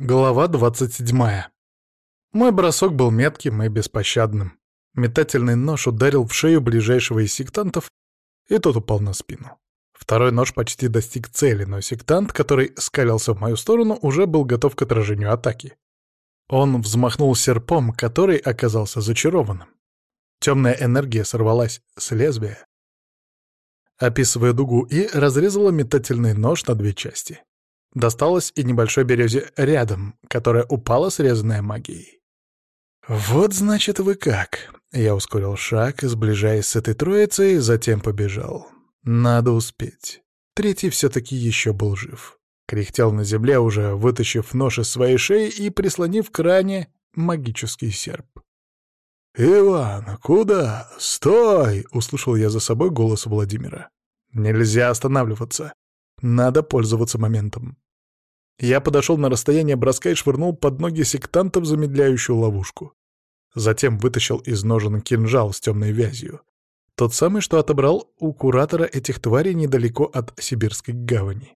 Глава 27. Мой бросок был метким и беспощадным. Метательный нож ударил в шею ближайшего из сектантов, и тот упал на спину. Второй нож почти достиг цели, но сектант, который скалился в мою сторону, уже был готов к отражению атаки. Он взмахнул серпом, который оказался зачарованным. Темная энергия сорвалась с лезвия, описывая дугу, и разрезала метательный нож на две части. Досталось и небольшой березе рядом, которая упала, срезанная магией. «Вот, значит, вы как!» Я ускорил шаг, сближаясь с этой троицей, затем побежал. «Надо успеть». Третий все-таки еще был жив. Кряхтел на земле, уже вытащив нож из своей шеи и прислонив к ране магический серп. «Иван, куда? Стой!» — услышал я за собой голос Владимира. «Нельзя останавливаться. Надо пользоваться моментом. Я подошел на расстояние броска и швырнул под ноги сектантов замедляющую ловушку. Затем вытащил из ножен кинжал с темной вязью. Тот самый, что отобрал у куратора этих тварей недалеко от Сибирской гавани.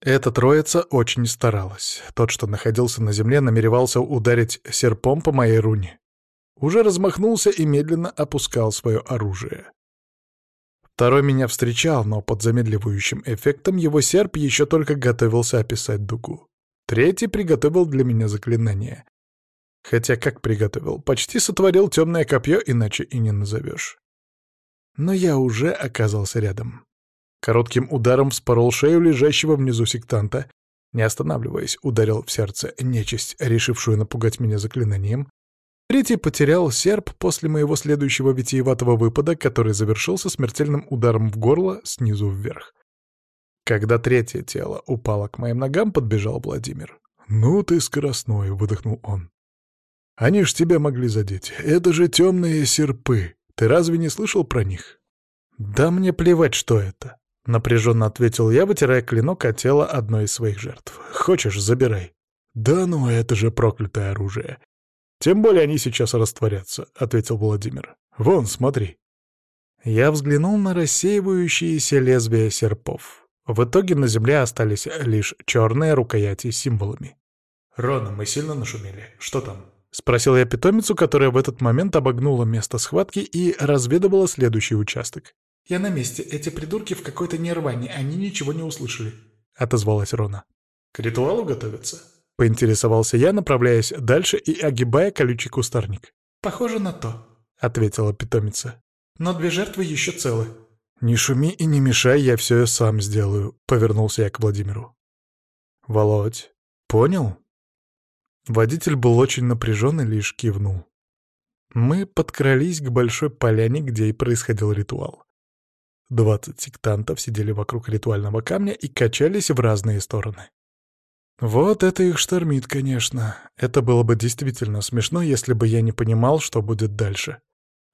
Эта троица очень старалась. Тот, что находился на земле, намеревался ударить серпом по моей руне. Уже размахнулся и медленно опускал свое оружие. Второй меня встречал, но под замедливающим эффектом его серп еще только готовился описать дугу. Третий приготовил для меня заклинание. Хотя как приготовил? Почти сотворил темное копье, иначе и не назовешь. Но я уже оказался рядом. Коротким ударом вспорол шею лежащего внизу сектанта. Не останавливаясь, ударил в сердце нечисть, решившую напугать меня заклинанием, Третий потерял серп после моего следующего витиеватого выпада, который завершился смертельным ударом в горло снизу вверх. Когда третье тело упало к моим ногам, подбежал Владимир. «Ну ты скоростной», — выдохнул он. «Они ж тебя могли задеть. Это же темные серпы. Ты разве не слышал про них?» «Да мне плевать, что это», — напряженно ответил я, вытирая клинок от тела одной из своих жертв. «Хочешь, забирай». «Да ну, это же проклятое оружие. «Тем более они сейчас растворятся», — ответил Владимир. «Вон, смотри». Я взглянул на рассеивающиеся лезвия серпов. В итоге на земле остались лишь черные рукояти с символами. «Рона, мы сильно нашумели. Что там?» — спросил я питомицу, которая в этот момент обогнула место схватки и разведывала следующий участок. «Я на месте. Эти придурки в какой-то нервании. Они ничего не услышали», — отозвалась Рона. «К ритуалу готовятся?» Поинтересовался я, направляясь дальше и огибая колючий кустарник. «Похоже на то», — ответила питомица. «Но две жертвы еще целы». «Не шуми и не мешай, я все сам сделаю», — повернулся я к Владимиру. «Володь, понял?» Водитель был очень напряжен и лишь кивнул. Мы подкрались к большой поляне, где и происходил ритуал. Двадцать сектантов сидели вокруг ритуального камня и качались в разные стороны. Вот это их штормит, конечно. Это было бы действительно смешно, если бы я не понимал, что будет дальше.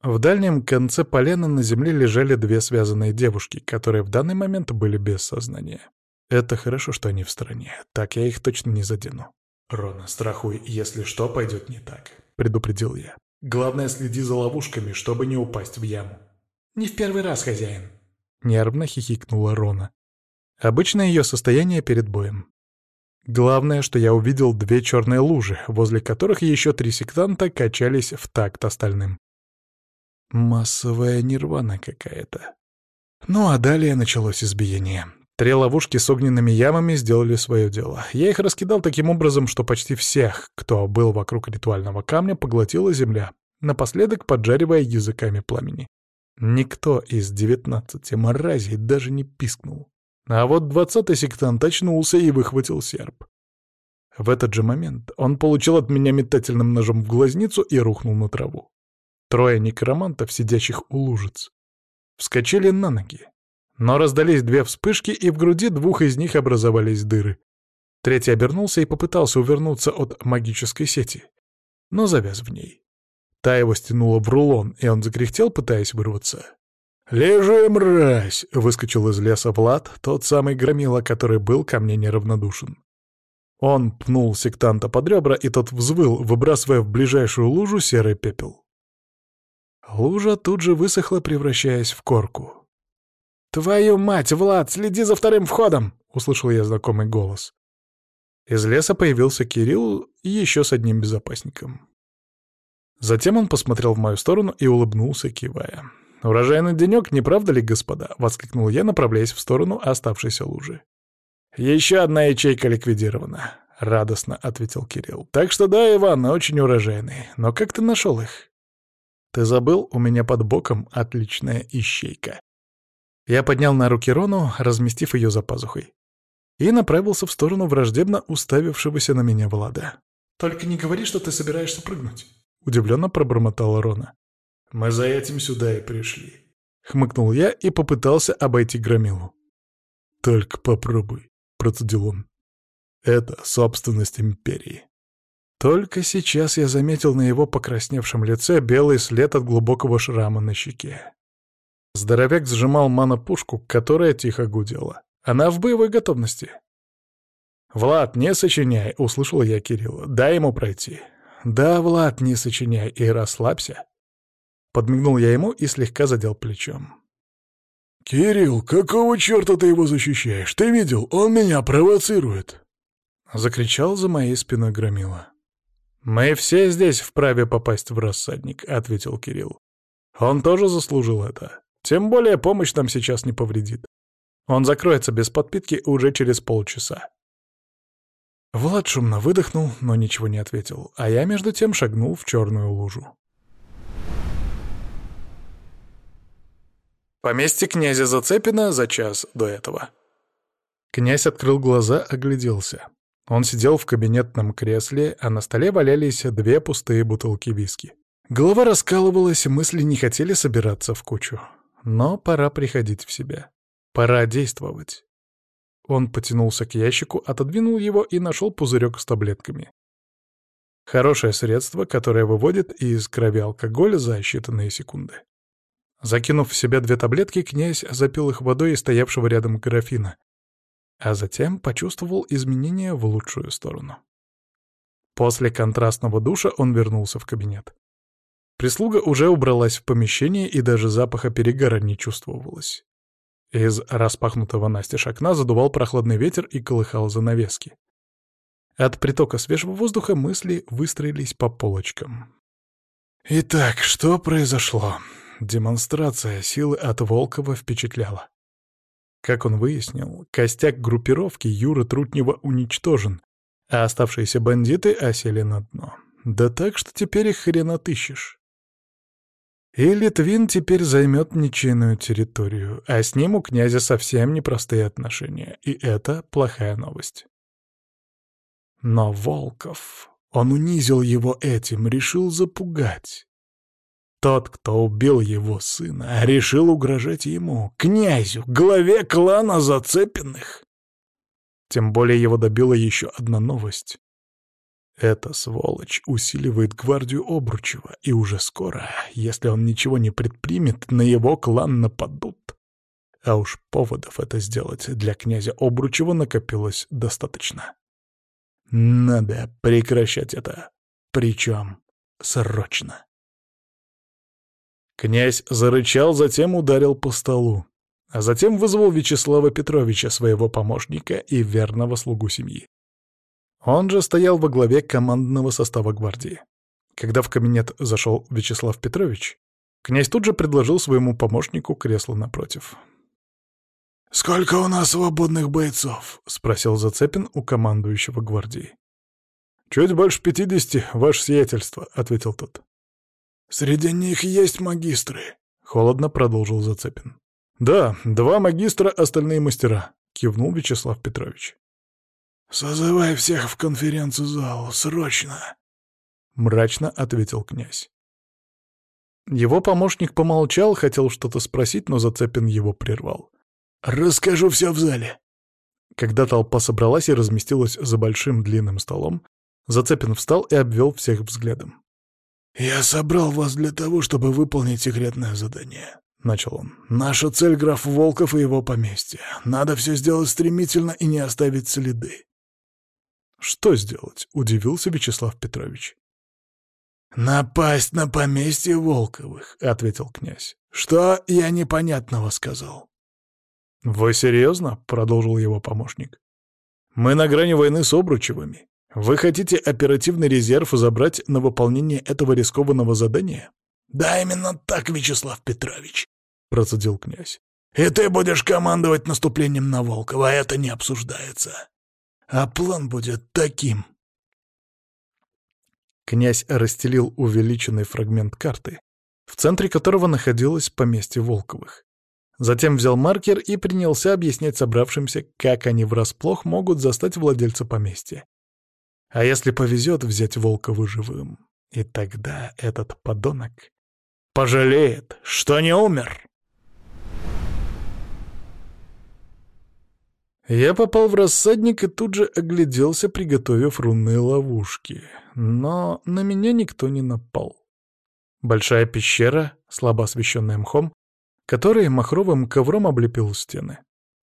В дальнем конце полена на земле лежали две связанные девушки, которые в данный момент были без сознания. Это хорошо, что они в стороне. Так я их точно не задену. «Рона, страхуй, если что пойдет не так», — предупредил я. «Главное, следи за ловушками, чтобы не упасть в яму». «Не в первый раз, хозяин», — нервно хихикнула Рона. Обычно ее состояние перед боем. Главное, что я увидел две черные лужи, возле которых еще три сектанта качались в такт остальным. Массовая нирвана какая-то. Ну а далее началось избиение. Три ловушки с огненными ямами сделали свое дело. Я их раскидал таким образом, что почти всех, кто был вокруг ритуального камня, поглотила земля, напоследок поджаривая языками пламени. Никто из девятнадцати мразей даже не пискнул. А вот двадцатый сектант очнулся и выхватил серп. В этот же момент он получил от меня метательным ножом в глазницу и рухнул на траву. Трое некромантов, сидящих у лужиц, вскочили на ноги. Но раздались две вспышки, и в груди двух из них образовались дыры. Третий обернулся и попытался увернуться от магической сети, но завяз в ней. Та его стянула в рулон, и он закряхтел, пытаясь вырваться. «Лежи, мразь!» — выскочил из леса Влад, тот самый громила, который был ко мне неравнодушен. Он пнул сектанта под ребра, и тот взвыл, выбрасывая в ближайшую лужу серый пепел. Лужа тут же высохла, превращаясь в корку. «Твою мать, Влад, следи за вторым входом!» — услышал я знакомый голос. Из леса появился Кирилл еще с одним безопасником. Затем он посмотрел в мою сторону и улыбнулся, кивая. «Урожайный денек, не правда ли, господа?» — воскликнул я, направляясь в сторону оставшейся лужи. «Еще одна ячейка ликвидирована», — радостно ответил Кирилл. «Так что да, Иван, очень урожайный. Но как ты нашел их?» «Ты забыл, у меня под боком отличная ищейка». Я поднял на руки Рону, разместив ее за пазухой, и направился в сторону враждебно уставившегося на меня Влада. «Только не говори, что ты собираешься прыгнуть». Удивленно пробормотала Рона. «Мы за этим сюда и пришли», — хмыкнул я и попытался обойти Громилу. «Только попробуй», — процедил он. «Это собственность Империи». Только сейчас я заметил на его покрасневшем лице белый след от глубокого шрама на щеке. Здоровяк сжимал манопушку, которая тихо гудела. Она в боевой готовности. «Влад, не сочиняй!» — услышал я Кирилла. «Дай ему пройти». «Да, Влад, не сочиняй и расслабься». Подмигнул я ему и слегка задел плечом. «Кирилл, какого черта ты его защищаешь? Ты видел, он меня провоцирует!» Закричал за моей спиной Громила. «Мы все здесь вправе попасть в рассадник», — ответил Кирилл. «Он тоже заслужил это. Тем более помощь нам сейчас не повредит. Он закроется без подпитки уже через полчаса. Влад шумно выдохнул, но ничего не ответил, а я между тем шагнул в черную лужу. Поместье князя Зацепина за час до этого. Князь открыл глаза, огляделся. Он сидел в кабинетном кресле, а на столе валялись две пустые бутылки виски. Голова раскалывалась, мысли не хотели собираться в кучу. Но пора приходить в себя. Пора действовать. Он потянулся к ящику, отодвинул его и нашел пузырек с таблетками. Хорошее средство, которое выводит из крови алкоголь за считанные секунды. Закинув в себя две таблетки, князь запил их водой из стоявшего рядом графина, а затем почувствовал изменения в лучшую сторону. После контрастного душа он вернулся в кабинет. Прислуга уже убралась в помещение, и даже запаха перегара не чувствовалось. Из распахнутого настежь окна задувал прохладный ветер и колыхал занавески. От притока свежего воздуха мысли выстроились по полочкам. Итак, что произошло? Демонстрация силы от Волкова впечатляла. Как он выяснил, костяк группировки Юры Трутнева уничтожен, а оставшиеся бандиты осели на дно. Да так, что теперь их хрен отыщешь. И Литвин теперь займет ничейную территорию, а с ним у князя совсем непростые отношения, и это плохая новость. Но Волков, он унизил его этим, решил запугать. Тот, кто убил его сына, решил угрожать ему, князю, главе клана Зацепенных. Тем более его добила еще одна новость. Эта сволочь усиливает гвардию Обручева, и уже скоро, если он ничего не предпримет, на его клан нападут. А уж поводов это сделать для князя Обручева накопилось достаточно. Надо прекращать это. Причем срочно. Князь зарычал, затем ударил по столу, а затем вызвал Вячеслава Петровича, своего помощника и верного слугу семьи. Он же стоял во главе командного состава гвардии. Когда в кабинет зашел Вячеслав Петрович, князь тут же предложил своему помощнику кресло напротив. «Сколько у нас свободных бойцов?» — спросил Зацепин у командующего гвардии. «Чуть больше пятидесяти, ваше сиятельство», — ответил тот. «Среди них есть магистры», — холодно продолжил Зацепин. «Да, два магистра, остальные мастера», — кивнул Вячеслав Петрович. «Созывай всех в конференц-зал, срочно!» — мрачно ответил князь. Его помощник помолчал, хотел что-то спросить, но Зацепин его прервал. «Расскажу все в зале!» Когда толпа собралась и разместилась за большим длинным столом, Зацепин встал и обвел всех взглядом. «Я собрал вас для того, чтобы выполнить секретное задание. — начал он. «Наша цель — граф Волков и его поместье. Надо все сделать стремительно и не оставить следы. «Что сделать?» — удивился Вячеслав Петрович. «Напасть на поместье Волковых», — ответил князь. «Что я непонятного сказал?» «Вы серьезно?» — продолжил его помощник. Мы на грани войны с Обручевыми. Вы хотите оперативный резерв забрать на выполнение этого рискованного задания? Да, именно так, Вячеслав Петрович, процедил князь. И ты будешь командовать наступлением на Волкова, это не обсуждается. А план будет таким. Князь расстелил увеличенный фрагмент карты, в центре которого находилось поместье Волковых. Затем взял маркер и принялся объяснять собравшимся, как они врасплох могут застать владельца поместья. А если повезет взять Волкова живым, и тогда этот подонок пожалеет, что не умер. Я попал в рассадник и тут же огляделся, приготовив рунные ловушки. Но на меня никто не напал. Большая пещера, слабо освещенная мхом, который махровым ковром облепил стены.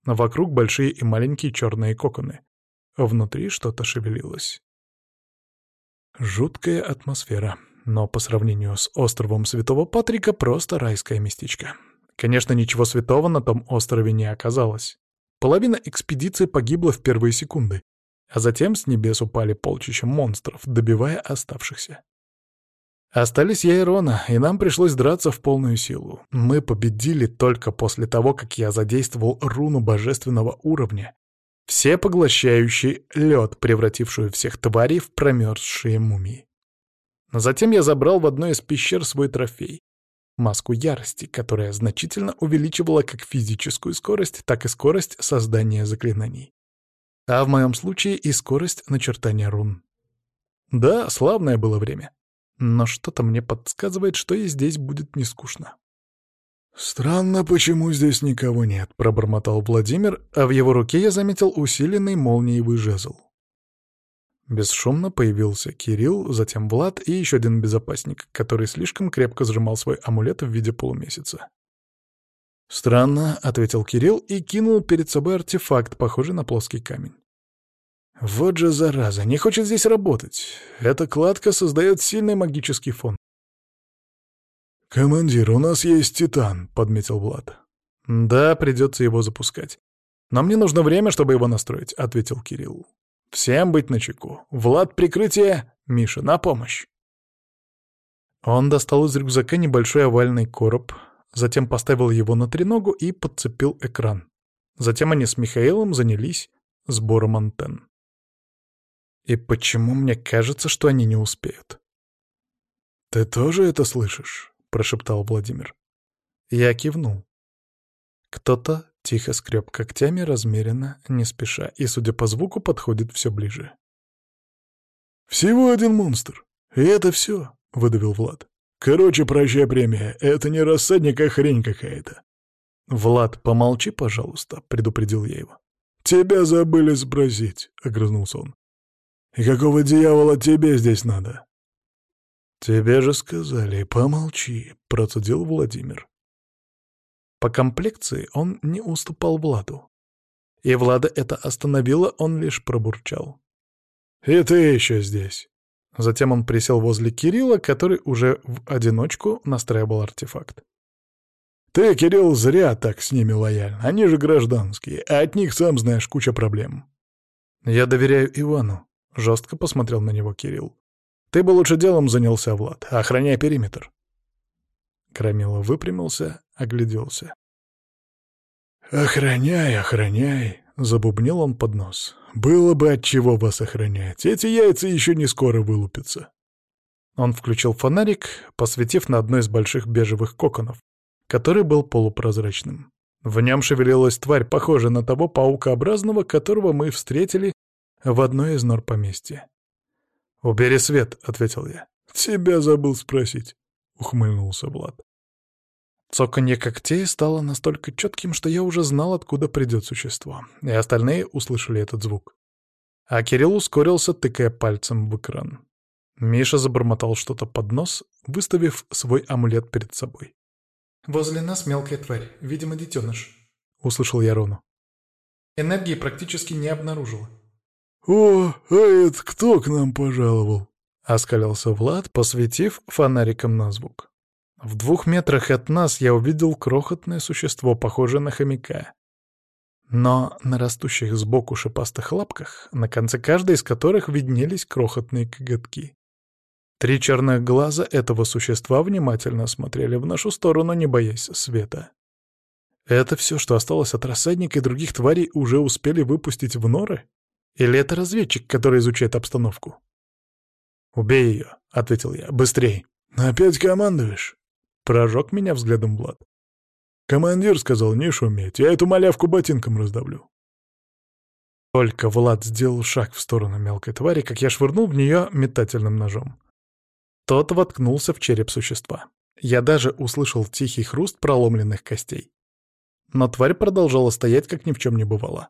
Вокруг большие и маленькие черные коконы. Внутри что-то шевелилось. Жуткая атмосфера, но по сравнению с островом Святого Патрика просто райское местечко. Конечно, ничего святого на том острове не оказалось. Половина экспедиции погибла в первые секунды, а затем с небес упали полчища монстров, добивая оставшихся. Остались я и Рона, и нам пришлось драться в полную силу. Мы победили только после того, как я задействовал руну божественного уровня, все поглощающий лед, превратившую всех тварей в промерзшие мумии. Затем я забрал в одной из пещер свой трофей — маску ярости, которая значительно увеличивала как физическую скорость, так и скорость создания заклинаний. А в моем случае и скорость начертания рун. Да, славное было время. Но что-то мне подсказывает, что и здесь будет не скучно. «Странно, почему здесь никого нет», — пробормотал Владимир, а в его руке я заметил усиленный молниевый жезл. Бесшумно появился Кирилл, затем Влад и еще один безопасник, который слишком крепко сжимал свой амулет в виде полумесяца. «Странно», — ответил Кирилл и кинул перед собой артефакт, похожий на плоский камень. «Вот же зараза, не хочет здесь работать. Эта кладка создает сильный магический фон. «Командир, у нас есть Титан», — подметил Влад. «Да, придется его запускать. Но мне нужно время, чтобы его настроить», — ответил Кирилл. «Всем быть начеку. Влад, прикрытие. Миша, на помощь». Он достал из рюкзака небольшой овальный короб, затем поставил его на треногу и подцепил экран. Затем они с Михаилом занялись сбором антенн. И почему мне кажется, что они не успеют? «Ты тоже это слышишь?» Прошептал Владимир. Я кивнул. Кто-то тихо скреб когтями размеренно, не спеша, и, судя по звуку, подходит все ближе. «Всего один монстр. И это все», — выдавил Влад. «Короче, прощай премия. Это не рассадник, а хрень какая-то». «Влад, помолчи, пожалуйста», — предупредил я его. «Тебя забыли спросить», — огрызнулся он. «И какого дьявола тебе здесь надо?» «Тебе же сказали, помолчи», — процедил Владимир. По комплекции он не уступал Владу. И Влада это остановило, он лишь пробурчал. «И ты еще здесь». Затем он присел возле Кирилла, который уже в одиночку настраивал артефакт. «Ты, Кирилл, зря так с ними лояльн. Они же гражданские, а от них, сам знаешь, куча проблем». «Я доверяю Ивану», — жестко посмотрел на него Кирилл. Ты бы лучше делом занялся, Влад. Охраняй периметр. Крамила выпрямился, огляделся. «Охраняй, охраняй!» — забубнил он под нос. «Было бы от чего вас охранять. Эти яйца еще не скоро вылупятся». Он включил фонарик, посветив на одно из больших бежевых коконов, который был полупрозрачным. В нем шевелилась тварь, похожая на того паукообразного, которого мы встретили в одной из нор поместья. «Убери свет», — ответил я. «Тебя забыл спросить», — ухмыльнулся Влад. Цоканье когтей стало настолько четким, что я уже знал, откуда придет существо, и остальные услышали этот звук. А Кирилл ускорился, тыкая пальцем в экран. Миша забормотал что-то под нос, выставив свой амулет перед собой. «Возле нас мелкая тварь, видимо, детеныш», — услышал я Рону. «Энергии практически не обнаружила. «О, а это кто к нам пожаловал?» — оскалился Влад, посветив фонариком на звук. В двух метрах от нас я увидел крохотное существо, похожее на хомяка. но на растущих сбоку шипастых лапках, на конце каждой из которых виднелись крохотные коготки. Три черных глаза этого существа внимательно смотрели в нашу сторону, не боясь света. Это все, что осталось от рассадника, и других тварей уже успели выпустить в норы? Или это разведчик, который изучает обстановку? «Убей ее», — ответил я, — «быстрей». «Опять командуешь?» — прожег меня взглядом Влад. «Командир сказал не шуметь, я эту малявку ботинком раздавлю». Только Влад сделал шаг в сторону мелкой твари, как я швырнул в нее метательным ножом. Тот воткнулся в череп существа. Я даже услышал тихий хруст проломленных костей. Но тварь продолжала стоять, как ни в чем не бывало.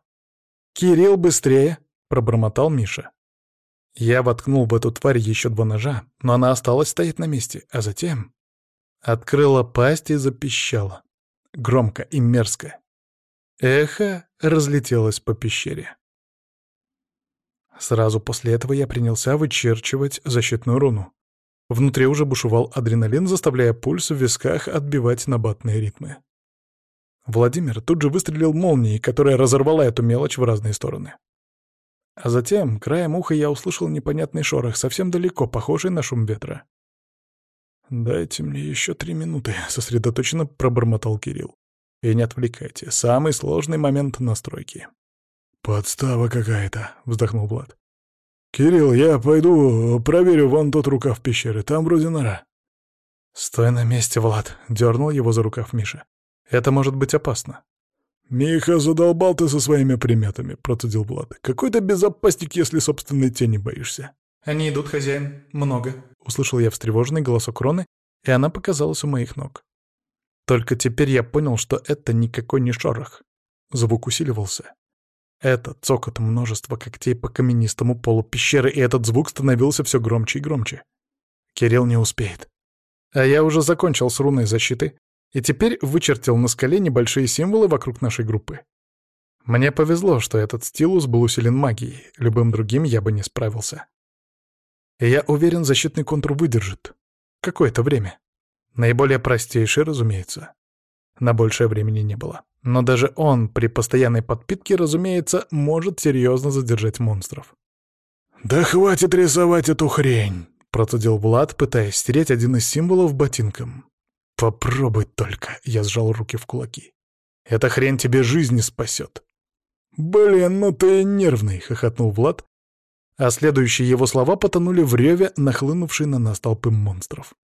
«Кирилл, быстрее!» — пробормотал Миша. Я воткнул в эту тварь еще два ножа, но она осталась стоять на месте, а затем... Открыла пасть и запищала. Громко и мерзко. Эхо разлетелось по пещере. Сразу после этого я принялся вычерчивать защитную руну. Внутри уже бушевал адреналин, заставляя пульс в висках отбивать набатные ритмы. Владимир тут же выстрелил молнией, которая разорвала эту мелочь в разные стороны. А затем, краем уха, я услышал непонятный шорох, совсем далеко, похожий на шум ветра. «Дайте мне еще три минуты», — сосредоточенно пробормотал Кирилл. «И не отвлекайте. Самый сложный момент настройки». «Подстава какая-то», — вздохнул Влад. «Кирилл, я пойду проверю вон тот рукав пещеры, там вроде нора». «Стой на месте, Влад», — дернул его за рукав Миша. «Это может быть опасно». «Миха, задолбал ты со своими приметами», — процедил Влад. «Какой ты безопасник, если собственной тени боишься?» «Они идут, хозяин, много», — услышал я встревоженный голосок Роны, и она показалась у моих ног. Только теперь я понял, что это никакой не шорох. Звук усиливался. Это цокот множества когтей по каменистому полу пещеры, и этот звук становился все громче и громче. Кирилл не успеет. А я уже закончил с руной защиты и теперь вычертил на скале небольшие символы вокруг нашей группы. Мне повезло, что этот стилус был усилен магией, любым другим я бы не справился. И я уверен, защитный контур выдержит. Какое-то время. Наиболее простейший, разумеется. На большее времени не было. Но даже он при постоянной подпитке, разумеется, может серьезно задержать монстров. «Да хватит рисовать эту хрень!» — процедил Влад, пытаясь стереть один из символов ботинком. «Попробуй только!» — я сжал руки в кулаки. «Эта хрень тебе жизнь спасет!» «Блин, ну ты нервный!» — хохотнул Влад, а следующие его слова потонули в реве, нахлынувшей на нас толпы монстров.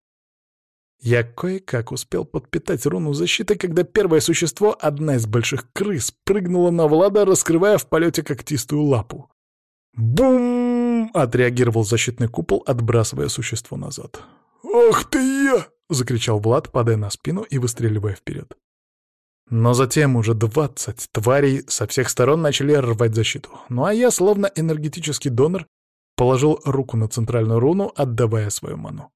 Я кое-как успел подпитать руну защиты, когда первое существо, одна из больших крыс, прыгнула на Влада, раскрывая в полете когтистую лапу. «Бум!» — отреагировал защитный купол, отбрасывая существо назад. «Ах ты я!» — закричал Влад, падая на спину и выстреливая вперед. Но затем уже двадцать тварей со всех сторон начали рвать защиту. Ну а я, словно энергетический донор, положил руку на центральную руну, отдавая свою ману.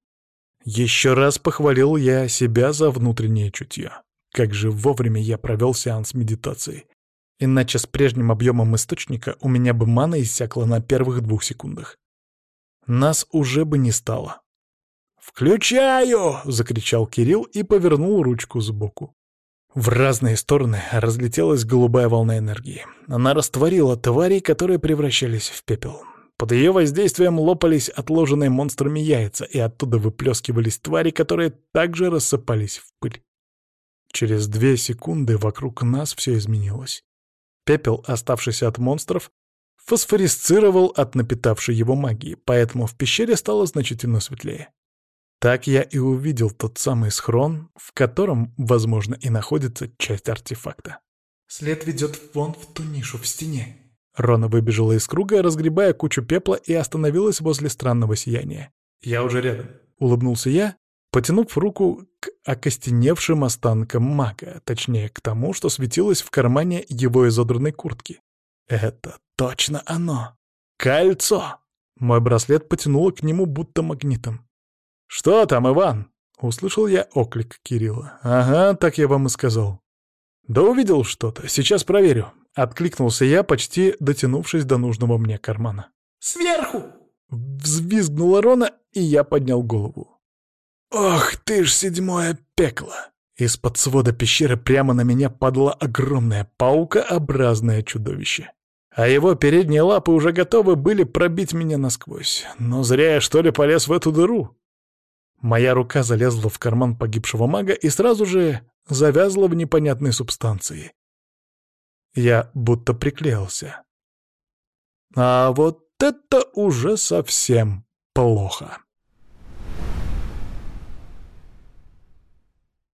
Еще раз похвалил я себя за внутреннее чутье. Как же вовремя я провел сеанс медитации. Иначе с прежним объемом источника у меня бы мана иссякла на первых двух секундах. Нас уже бы не стало. «Включаю!» — закричал Кирилл и повернул ручку сбоку. В разные стороны разлетелась голубая волна энергии. Она растворила тварей, которые превращались в пепел. Под ее воздействием лопались отложенные монстрами яйца, и оттуда выплескивались твари, которые также рассыпались в пыль. Через две секунды вокруг нас все изменилось. Пепел, оставшийся от монстров, фосфорисцировал от напитавшей его магии, поэтому в пещере стало значительно светлее. Так я и увидел тот самый схрон, в котором, возможно, и находится часть артефакта. «След ведет вон в ту нишу в стене», Рона выбежала из круга, разгребая кучу пепла, и остановилась возле странного сияния. «Я уже рядом», — улыбнулся я, потянув руку к окостеневшим останкам мага, точнее, к тому, что светилось в кармане его изодранной куртки. «Это точно оно! Кольцо!» Мой браслет потянуло к нему будто магнитом. «Что там, Иван?» — услышал я оклик Кирилла. «Ага, так я вам и сказал». «Да увидел что-то. Сейчас проверю. Откликнулся я, почти дотянувшись до нужного мне кармана. «Сверху!» Взвизгнула Рона, и я поднял голову. «Ох ты ж седьмое пекло!» Из-под свода пещеры прямо на меня падало огромное паукообразное чудовище. А его передние лапы уже готовы были пробить меня насквозь. Но зря я, что ли, полез в эту дыру. Моя рука залезла в карман погибшего мага и сразу же завязла в непонятной субстанции. Я будто приклеился. А вот это уже совсем плохо.